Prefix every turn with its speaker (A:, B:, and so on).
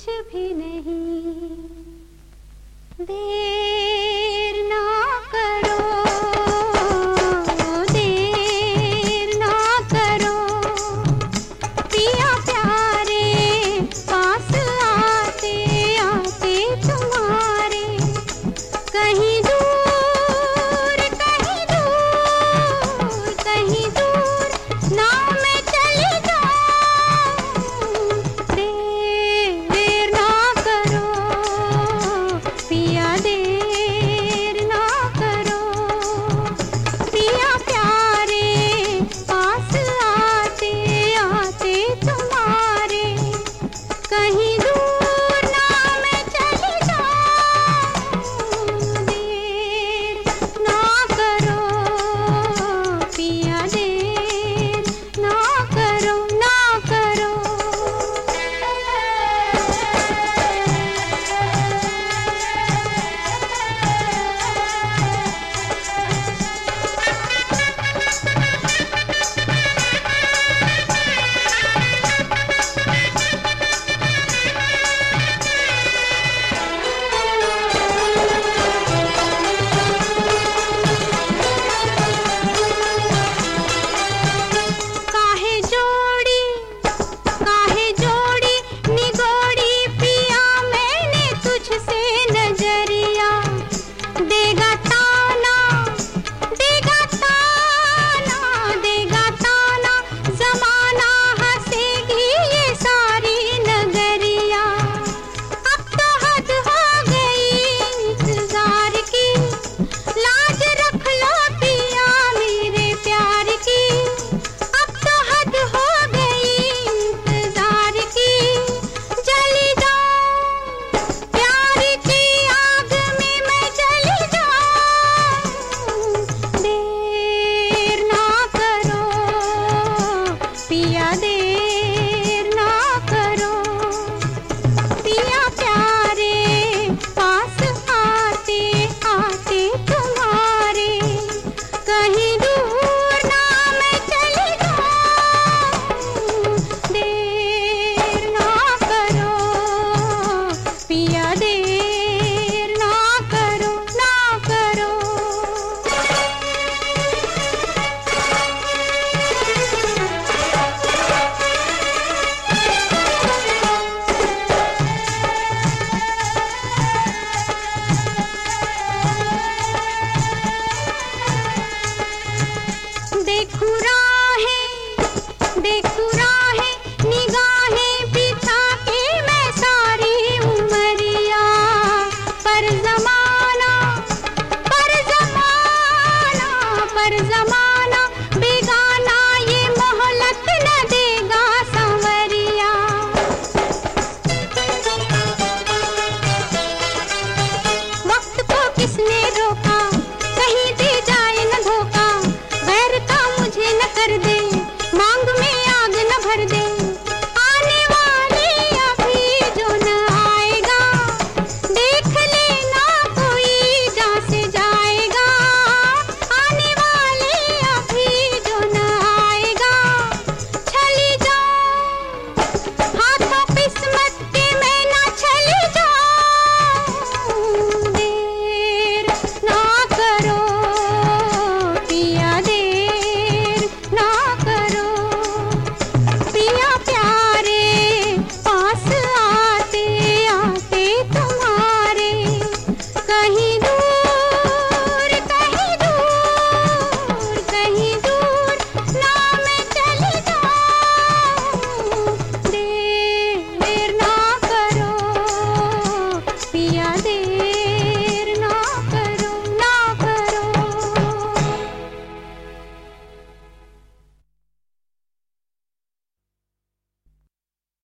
A: कुछ भी नहीं। देर ना करो, देर ना करो। पिया प्यारे, पास आते आते तुम्हारे। कहीं